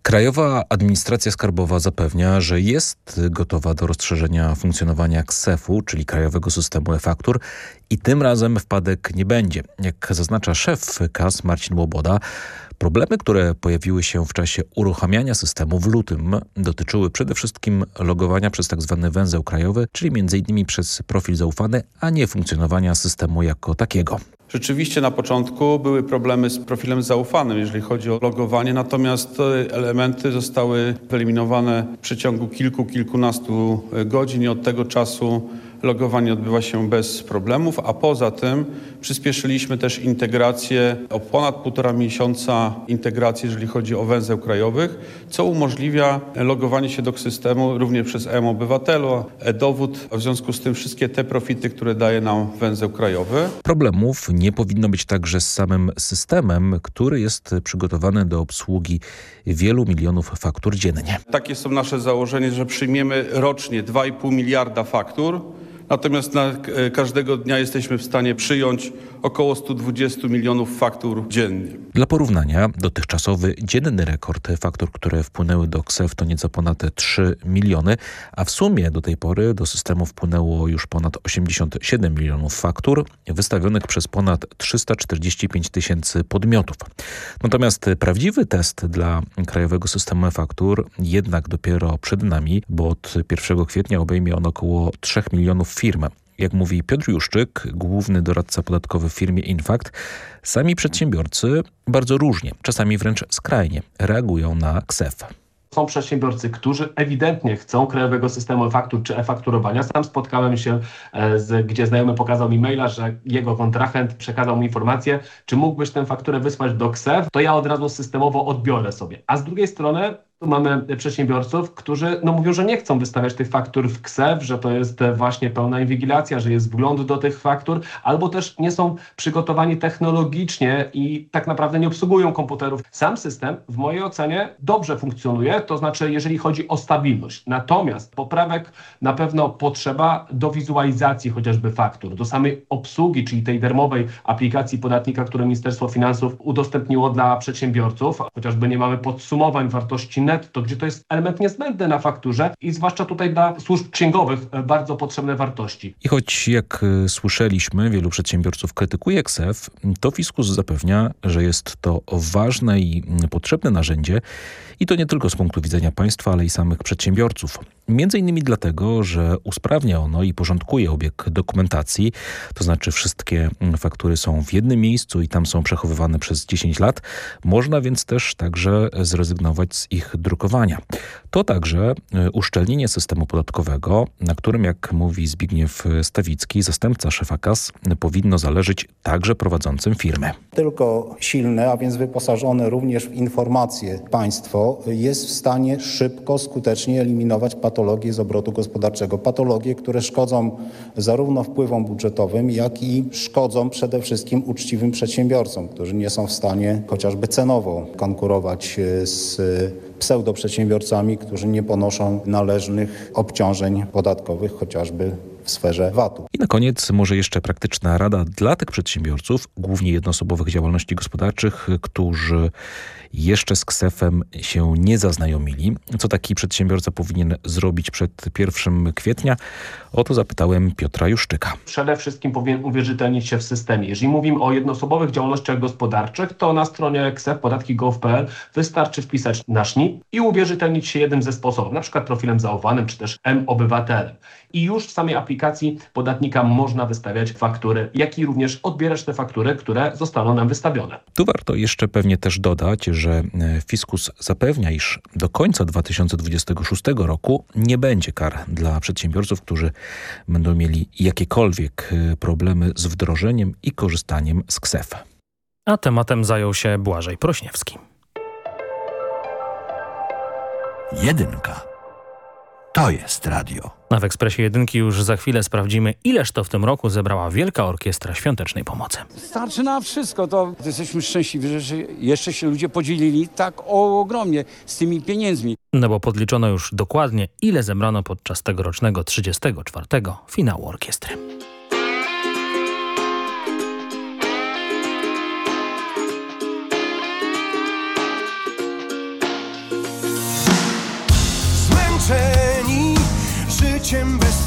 Krajowa Administracja Skarbowa zapewnia, że jest gotowa do rozszerzenia funkcjonowania KSEF-u, czyli Krajowego Systemu e-Faktur i tym razem wpadek nie będzie. Jak zaznacza szef KAS Marcin Łoboda, Problemy, które pojawiły się w czasie uruchamiania systemu w lutym dotyczyły przede wszystkim logowania przez tzw. Tak węzeł krajowy, czyli m.in. przez profil zaufany, a nie funkcjonowania systemu jako takiego. Rzeczywiście na początku były problemy z profilem zaufanym, jeżeli chodzi o logowanie, natomiast te elementy zostały wyeliminowane w przeciągu kilku, kilkunastu godzin i od tego czasu logowanie odbywa się bez problemów, a poza tym przyspieszyliśmy też integrację o ponad półtora miesiąca integracji, jeżeli chodzi o węzeł krajowych, co umożliwia logowanie się do systemu również przez e-obywatelu, e-dowód, a w związku z tym wszystkie te profity, które daje nam węzeł krajowy. Problemów nie powinno być także z samym systemem, który jest przygotowany do obsługi wielu milionów faktur dziennie. Takie są nasze założenie, że przyjmiemy rocznie 2,5 miliarda faktur, Natomiast na e, każdego dnia jesteśmy w stanie przyjąć około 120 milionów faktur dziennie. Dla porównania dotychczasowy dzienny rekord faktur, które wpłynęły do KSEF to nieco ponad 3 miliony, a w sumie do tej pory do systemu wpłynęło już ponad 87 milionów faktur wystawionych przez ponad 345 tysięcy podmiotów. Natomiast prawdziwy test dla Krajowego Systemu Faktur jednak dopiero przed nami, bo od 1 kwietnia obejmie on około 3 milionów firm. Jak mówi Piotr Juszczyk, główny doradca podatkowy w firmie Infact, sami przedsiębiorcy bardzo różnie, czasami wręcz skrajnie reagują na KSEF. Są przedsiębiorcy, którzy ewidentnie chcą krajowego systemu e-faktur czy e-fakturowania. Sam spotkałem się, e, z, gdzie znajomy pokazał mi maila, że jego kontrahent przekazał mi informację, czy mógłbyś tę fakturę wysłać do KSEF, to ja od razu systemowo odbiorę sobie. A z drugiej strony mamy przedsiębiorców, którzy no, mówią, że nie chcą wystawiać tych faktur w KSEF, że to jest właśnie pełna inwigilacja, że jest wgląd do tych faktur, albo też nie są przygotowani technologicznie i tak naprawdę nie obsługują komputerów. Sam system w mojej ocenie dobrze funkcjonuje, to znaczy jeżeli chodzi o stabilność. Natomiast poprawek na pewno potrzeba do wizualizacji chociażby faktur, do samej obsługi, czyli tej darmowej aplikacji podatnika, którą Ministerstwo Finansów udostępniło dla przedsiębiorców. Chociażby nie mamy podsumowań wartości net netto, gdzie to jest element niezbędny na fakturze i zwłaszcza tutaj dla służb księgowych e, bardzo potrzebne wartości. I choć jak e, słyszeliśmy, wielu przedsiębiorców krytykuje KSEF, to Fiskus zapewnia, że jest to ważne i potrzebne narzędzie i to nie tylko z punktu widzenia państwa, ale i samych przedsiębiorców. Między innymi dlatego, że usprawnia ono i porządkuje obieg dokumentacji, to znaczy wszystkie faktury są w jednym miejscu i tam są przechowywane przez 10 lat. Można więc też także zrezygnować z ich drukowania. To także e, uszczelnienie systemu podatkowego, na którym, jak mówi Zbigniew Stawicki, zastępca szefa KAS, powinno zależeć także prowadzącym firmy. Tylko silne, a więc wyposażone również w informacje państwo jest w stanie szybko, skutecznie eliminować patologie z obrotu gospodarczego. Patologie, które szkodzą zarówno wpływom budżetowym, jak i szkodzą przede wszystkim uczciwym przedsiębiorcom, którzy nie są w stanie chociażby cenowo konkurować z pseudoprzedsiębiorcami, którzy nie ponoszą należnych obciążeń podatkowych, chociażby w sferze VAT-u. I na koniec może jeszcze praktyczna rada dla tych przedsiębiorców, głównie jednoosobowych działalności gospodarczych, którzy jeszcze z ksefem się nie zaznajomili. Co taki przedsiębiorca powinien zrobić przed 1 kwietnia? O to zapytałem Piotra Juszczyka. Przede wszystkim powinien uwierzytelnić się w systemie. Jeżeli mówimy o jednoosobowych działalnościach gospodarczych, to na stronie ksef podatki.gov.pl wystarczy wpisać nasz NIP i uwierzytelnić się jednym ze sposobów, na przykład profilem zaufanym czy też M-obywatelem. I już w samej aplikacji podatnika można wystawiać faktury, jak i również odbierać te faktury, które zostaną nam wystawione. Tu warto jeszcze pewnie też dodać, że e, fiskus zapewnia, iż do końca 2026 roku nie będzie kar dla przedsiębiorców, którzy będą mieli jakiekolwiek e, problemy z wdrożeniem i korzystaniem z KSEF. A tematem zajął się Błażej Prośniewski. Jedynka. To jest radio. A w Ekspresie Jedynki już za chwilę sprawdzimy, ileż to w tym roku zebrała Wielka Orkiestra Świątecznej Pomocy. Starczy na wszystko, to jesteśmy szczęśliwi, że jeszcze się ludzie podzielili tak ogromnie z tymi pieniędzmi. No bo podliczono już dokładnie, ile zebrano podczas tegorocznego 34. finału orkiestry.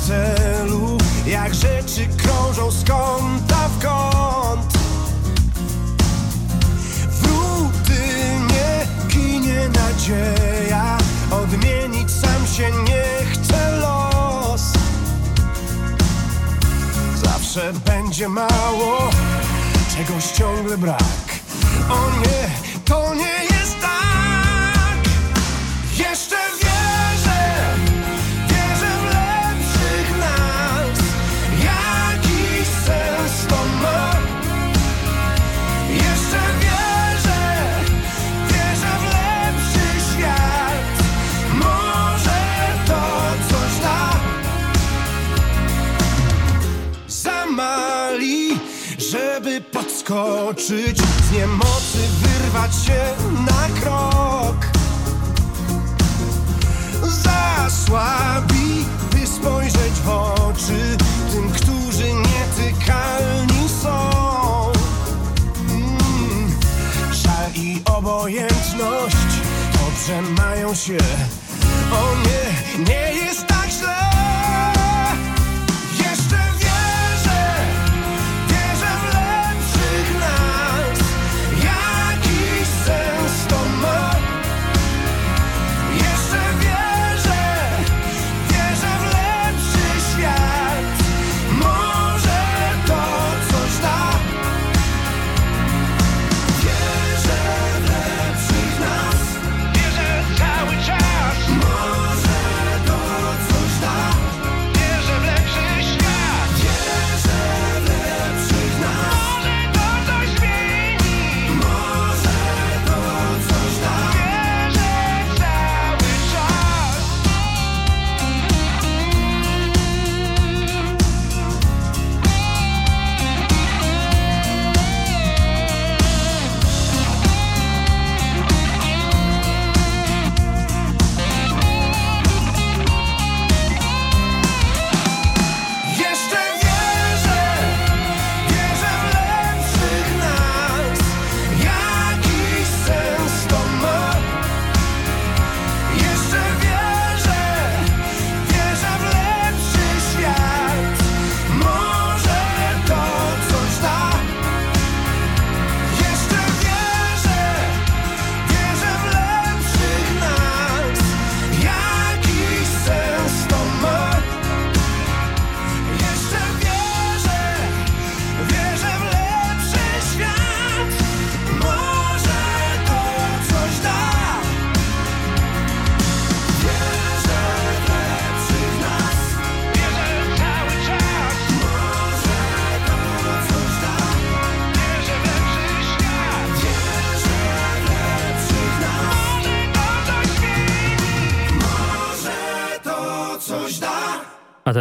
Celu Jak rzeczy krążą z kąta w kąt. W rutynie ginie nadzieja Odmienić sam się nie chce los. Zawsze będzie mało Czegoś ciągle brak. O nie, to nie jest tak. Jeszcze podskoczyć Z niemocy wyrwać się na krok za słabi, by spojrzeć w oczy tym, którzy nietykalni są. Mm. Żal i obojętność dobrze mają się. O nie, nie jest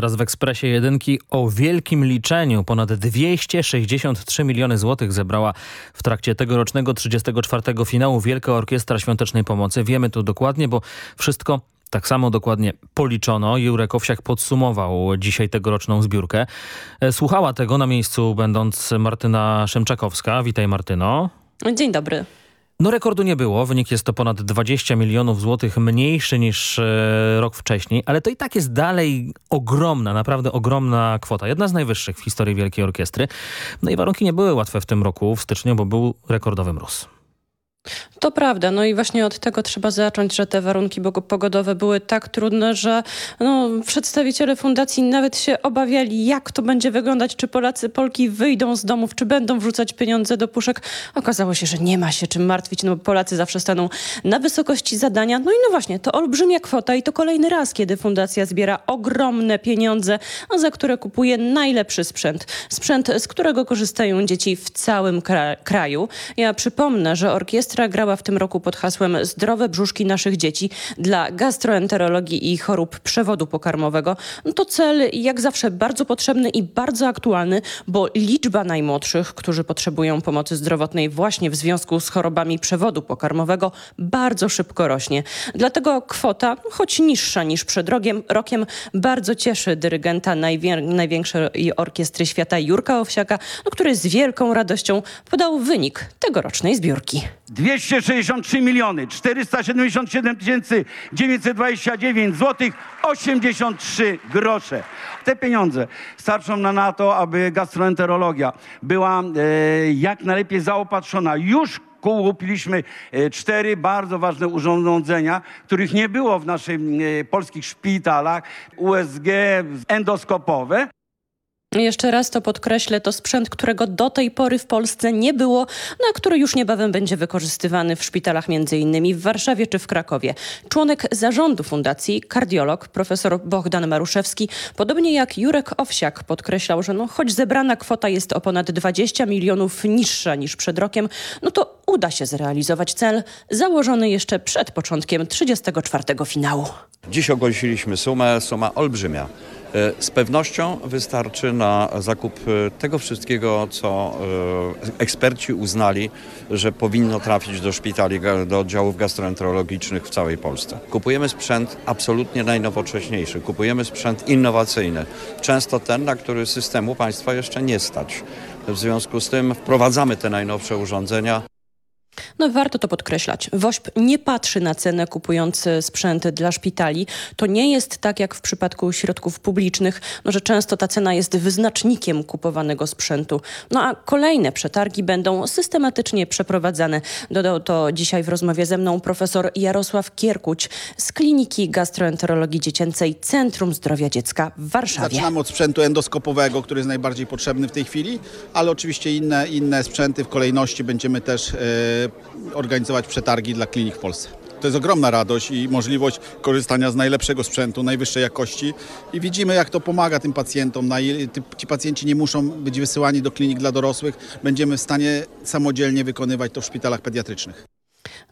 teraz w Ekspresie Jedynki o wielkim liczeniu. Ponad 263 miliony złotych zebrała w trakcie tegorocznego 34. finału Wielka Orkiestra Świątecznej Pomocy. Wiemy to dokładnie, bo wszystko tak samo dokładnie policzono. Jurek Owsiak podsumował dzisiaj tegoroczną zbiórkę. E, Słuchała tego na miejscu będąc Martyna Szemczakowska. Witaj Martyno. Dzień dobry. No rekordu nie było, wynik jest to ponad 20 milionów złotych mniejszy niż e, rok wcześniej, ale to i tak jest dalej ogromna, naprawdę ogromna kwota. Jedna z najwyższych w historii Wielkiej Orkiestry. No i warunki nie były łatwe w tym roku, w styczniu, bo był rekordowy mróz. To prawda, no i właśnie od tego trzeba zacząć, że te warunki pogodowe były tak trudne, że no, przedstawiciele fundacji nawet się obawiali, jak to będzie wyglądać, czy Polacy, Polki wyjdą z domów, czy będą wrzucać pieniądze do puszek. Okazało się, że nie ma się czym martwić, no bo Polacy zawsze staną na wysokości zadania. No i no właśnie, to olbrzymia kwota i to kolejny raz, kiedy fundacja zbiera ogromne pieniądze, za które kupuje najlepszy sprzęt. Sprzęt, z którego korzystają dzieci w całym kra kraju. Ja przypomnę, że orkiestra grała w tym roku pod hasłem Zdrowe brzuszki naszych dzieci dla gastroenterologii i chorób przewodu pokarmowego. To cel jak zawsze bardzo potrzebny i bardzo aktualny, bo liczba najmłodszych, którzy potrzebują pomocy zdrowotnej właśnie w związku z chorobami przewodu pokarmowego bardzo szybko rośnie. Dlatego kwota, choć niższa niż przed rokiem, bardzo cieszy dyrygenta najwię największej orkiestry świata Jurka Owsiaka, no, który z wielką radością podał wynik tegorocznej zbiórki. 200 263 miliony 477 tysięcy 929 zł 83 grosze. Te pieniądze starczą na to, aby gastroenterologia była e, jak najlepiej zaopatrzona. Już kupiliśmy e, cztery bardzo ważne urządzenia, których nie było w naszych e, polskich szpitalach. USG endoskopowe. Jeszcze raz to podkreślę, to sprzęt, którego do tej pory w Polsce nie było, no, a który już niebawem będzie wykorzystywany w szpitalach innymi w Warszawie czy w Krakowie. Członek zarządu fundacji, kardiolog profesor Bohdan Maruszewski, podobnie jak Jurek Owsiak podkreślał, że no, choć zebrana kwota jest o ponad 20 milionów niższa niż przed rokiem, no to uda się zrealizować cel założony jeszcze przed początkiem 34 finału. Dziś ogłosiliśmy sumę, suma olbrzymia. E, z pewnością wystarczy na zakup e, tego wszystkiego, co e, eksperci uznali, że powinno trafić do szpitali, do oddziałów gastroenterologicznych w całej Polsce. Kupujemy sprzęt absolutnie najnowocześniejszy, kupujemy sprzęt innowacyjny, często ten, na który systemu państwa jeszcze nie stać. W związku z tym wprowadzamy te najnowsze urządzenia. No warto to podkreślać. WOŚP nie patrzy na cenę kupując sprzęt dla szpitali. To nie jest tak jak w przypadku środków publicznych, no, że często ta cena jest wyznacznikiem kupowanego sprzętu. No a kolejne przetargi będą systematycznie przeprowadzane. Dodał to dzisiaj w rozmowie ze mną profesor Jarosław Kierkuć z Kliniki Gastroenterologii Dziecięcej Centrum Zdrowia Dziecka w Warszawie. Zaczynamy od sprzętu endoskopowego, który jest najbardziej potrzebny w tej chwili, ale oczywiście inne, inne sprzęty w kolejności będziemy też yy, organizować przetargi dla klinik w Polsce. To jest ogromna radość i możliwość korzystania z najlepszego sprzętu, najwyższej jakości i widzimy jak to pomaga tym pacjentom. Ci pacjenci nie muszą być wysyłani do klinik dla dorosłych. Będziemy w stanie samodzielnie wykonywać to w szpitalach pediatrycznych.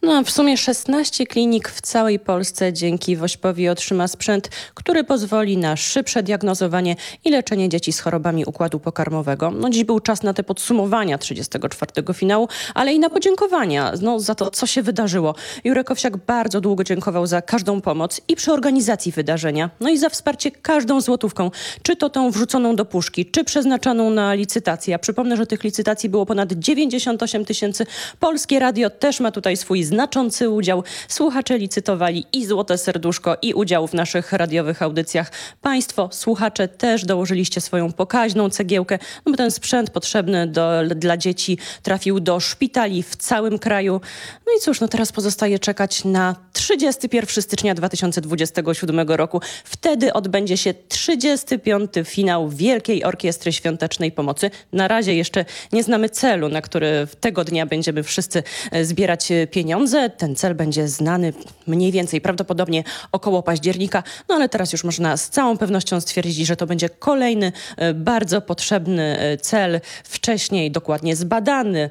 No, w sumie 16 klinik w całej Polsce dzięki Wośpowi otrzyma sprzęt, który pozwoli na szybsze diagnozowanie i leczenie dzieci z chorobami układu pokarmowego. No, dziś był czas na te podsumowania 34 finału, ale i na podziękowania no, za to, co się wydarzyło. Jurek Owsiak bardzo długo dziękował za każdą pomoc i przy organizacji wydarzenia, no i za wsparcie każdą złotówką, czy to tą wrzuconą do puszki, czy przeznaczoną na licytację. przypomnę, że tych licytacji było ponad 98 tysięcy. Polskie Radio też ma tutaj swój znaczący udział. Słuchacze licytowali i Złote Serduszko, i udział w naszych radiowych audycjach. Państwo, słuchacze też dołożyliście swoją pokaźną cegiełkę, no by ten sprzęt potrzebny do, dla dzieci trafił do szpitali w całym kraju. No i cóż, no teraz pozostaje czekać na 31 stycznia 2027 roku. Wtedy odbędzie się 35. finał Wielkiej Orkiestry Świątecznej Pomocy. Na razie jeszcze nie znamy celu, na który tego dnia będziemy wszyscy e, zbierać e, pieniądze. Ten cel będzie znany mniej więcej, prawdopodobnie około października, no ale teraz już można z całą pewnością stwierdzić, że to będzie kolejny e, bardzo potrzebny cel, wcześniej dokładnie zbadany,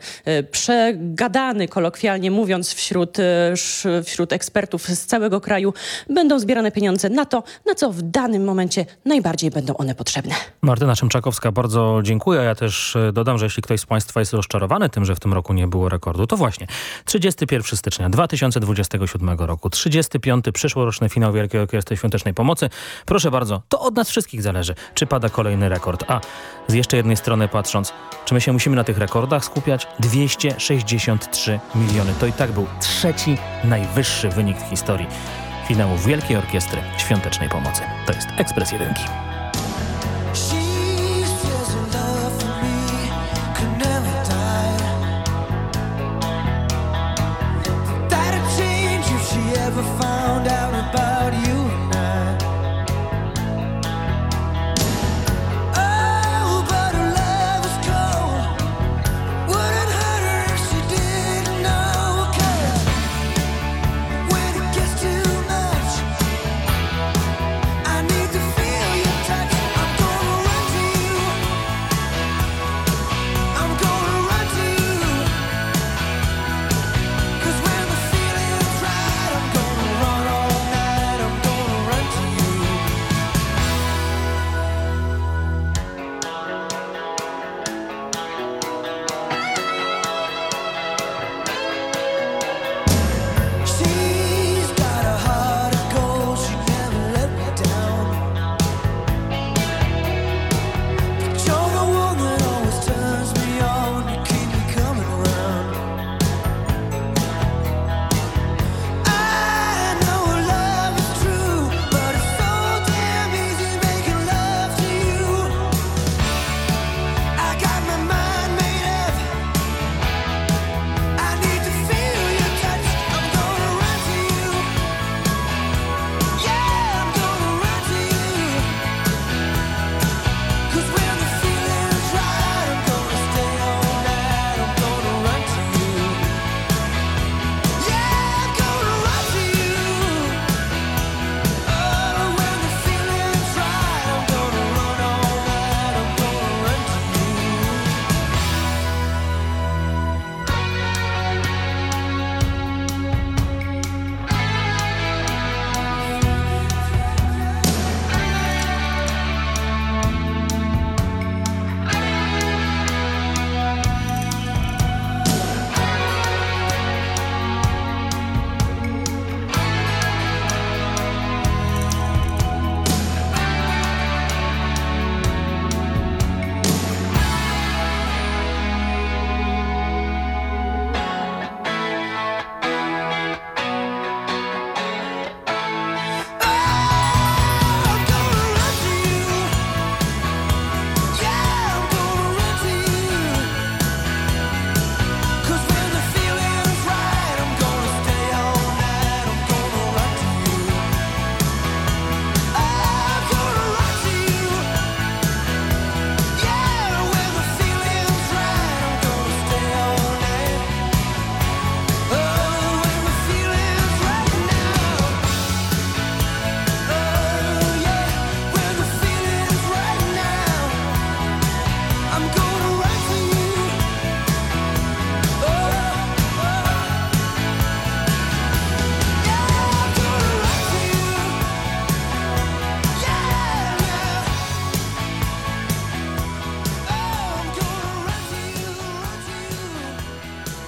przegadany, kolokwialnie mówiąc, wśród, wśród ekspertów z całego kraju będą zbierane pieniądze na to, na co w danym momencie najbardziej będą one potrzebne. Martyna Szymczakowska, bardzo dziękuję. Ja też e, dodam, że jeśli ktoś z Państwa jest rozczarowany tym, że w tym roku nie było rekordu, to właśnie 31 stycznia 2027 roku, 35. przyszłoroczny finał Wielkiej Orkiestry Świątecznej Pomocy. Proszę bardzo, to od nas wszystkich zależy, czy pada kolejny rekord. A z jeszcze jednej strony patrząc, czy my się musimy na tych rekordach skupiać? 263 miliony. To i tak był trzeci najwyższy wynik w historii finału Wielkiej Orkiestry Świątecznej Pomocy. To jest Ekspres Jedynki.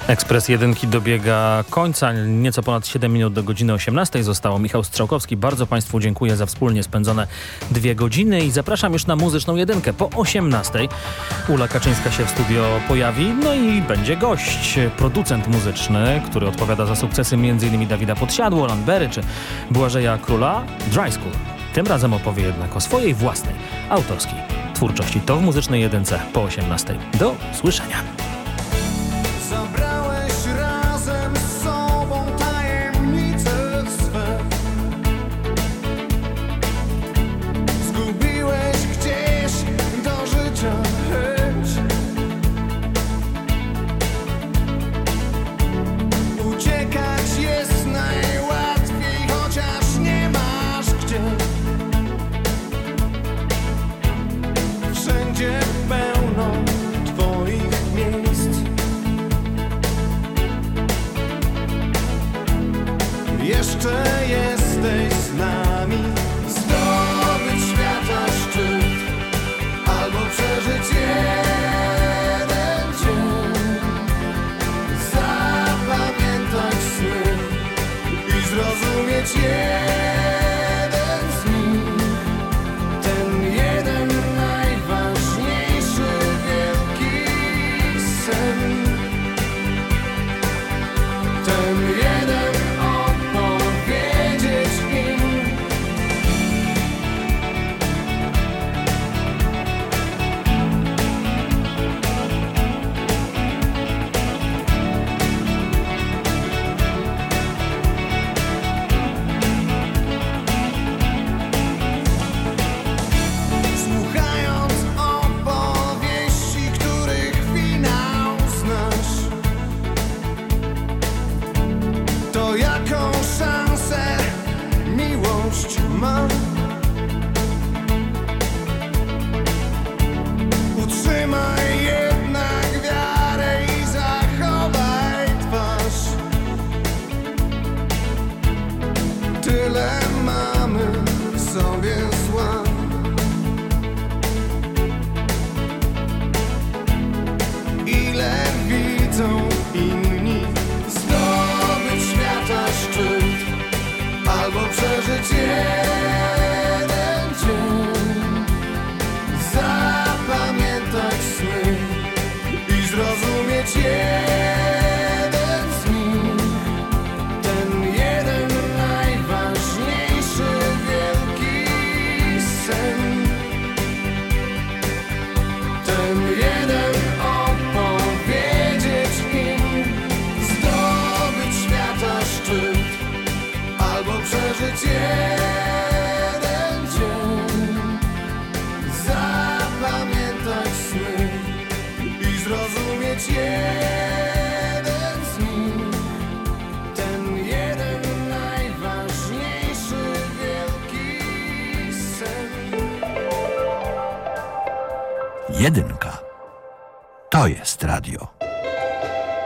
Ekspres jedynki dobiega końca, nieco ponad 7 minut do godziny 18 zostało. Michał Strzałkowski, bardzo Państwu dziękuję za wspólnie spędzone dwie godziny i zapraszam już na muzyczną jedynkę po 18. Ula Kaczyńska się w studio pojawi, no i będzie gość, producent muzyczny, który odpowiada za sukcesy m.in. Dawida Podsiadło, Landbery czy Błażeja Króla, Dry School. Tym razem opowie jednak o swojej własnej, autorskiej twórczości. To w muzycznej jedynce po 18. Do słyszenia. Jedynka.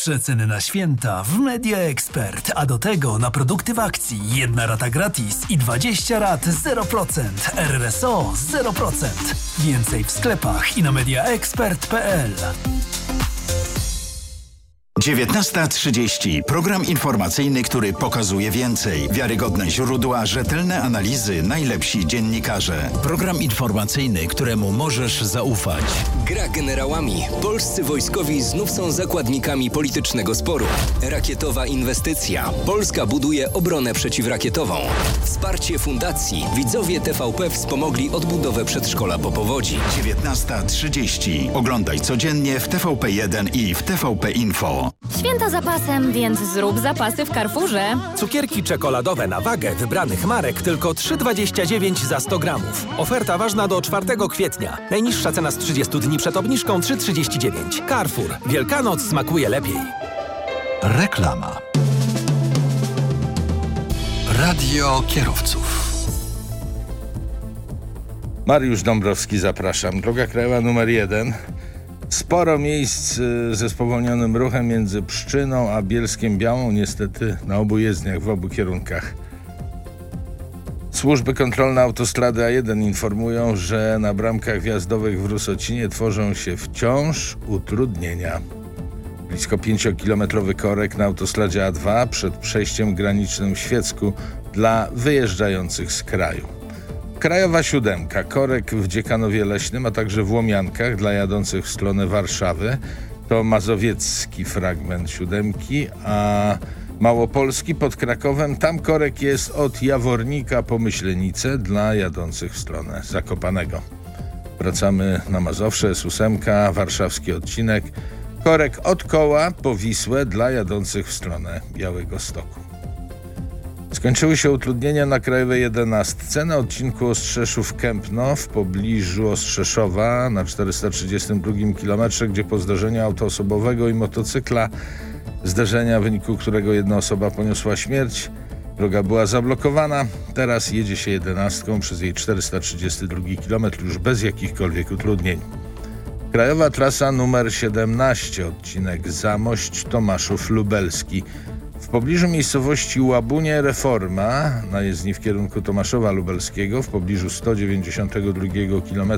Przeceny na święta w Media Expert, a do tego na produkty w akcji. Jedna rata gratis i 20 rat 0%. RSO 0%. Więcej w sklepach i na mediaexpert.pl. 19.30. Program informacyjny, który pokazuje więcej. Wiarygodne źródła, rzetelne analizy, najlepsi dziennikarze. Program informacyjny, któremu możesz zaufać. Gra generałami. Polscy wojskowi znów są zakładnikami politycznego sporu. Rakietowa inwestycja. Polska buduje obronę przeciwrakietową. Wsparcie fundacji. Widzowie TVP wspomogli odbudowę przedszkola po powodzi. 19.30. Oglądaj codziennie w TVP1 i w TVP Info. Święta zapasem, więc zrób zapasy w Carrefourze. Cukierki czekoladowe na wagę wybranych marek tylko 3,29 za 100 gramów. Oferta ważna do 4 kwietnia. Najniższa cena z 30 dni przed obniżką 3,39. Carrefour. Wielkanoc smakuje lepiej. Reklama. Radio kierowców. Mariusz Dąbrowski, zapraszam. Droga krajowa numer jeden. Sporo miejsc y, ze spowolnionym ruchem między Pszczyną a Bielskiem Białą, niestety na obu jezdniach w obu kierunkach. Służby kontrolne autostrady A1 informują, że na bramkach wjazdowych w Rusocinie tworzą się wciąż utrudnienia. Blisko 5-kilometrowy korek na autostradzie A2 przed przejściem granicznym w Świecku dla wyjeżdżających z kraju. Krajowa siódemka, korek w Dziekanowie Leśnym, a także w Łomiankach dla jadących w stronę Warszawy. To mazowiecki fragment siódemki, a Małopolski pod Krakowem, tam korek jest od Jawornika po Myślenice dla jadących w stronę Zakopanego. Wracamy na Mazowsze, S8, warszawski odcinek. Korek od Koła po Wisłę dla jadących w stronę Białego Stoku. Skończyły się utrudnienia na Krajowej 11 na odcinku Ostrzeszów-Kępno w pobliżu Ostrzeszowa na 432 km, gdzie po zdarzeniu auto osobowego i motocykla, zdarzenia w wyniku którego jedna osoba poniosła śmierć, droga była zablokowana. Teraz jedzie się 11 przez jej 432 km już bez jakichkolwiek utrudnień. Krajowa trasa numer 17, odcinek Zamość Tomaszów Lubelski. W pobliżu miejscowości Łabunie Reforma, na jezdni w kierunku Tomaszowa Lubelskiego, w pobliżu 192 km,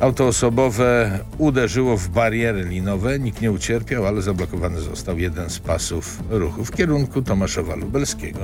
auto osobowe uderzyło w bariery linowe. Nikt nie ucierpiał, ale zablokowany został jeden z pasów ruchu w kierunku Tomaszowa Lubelskiego.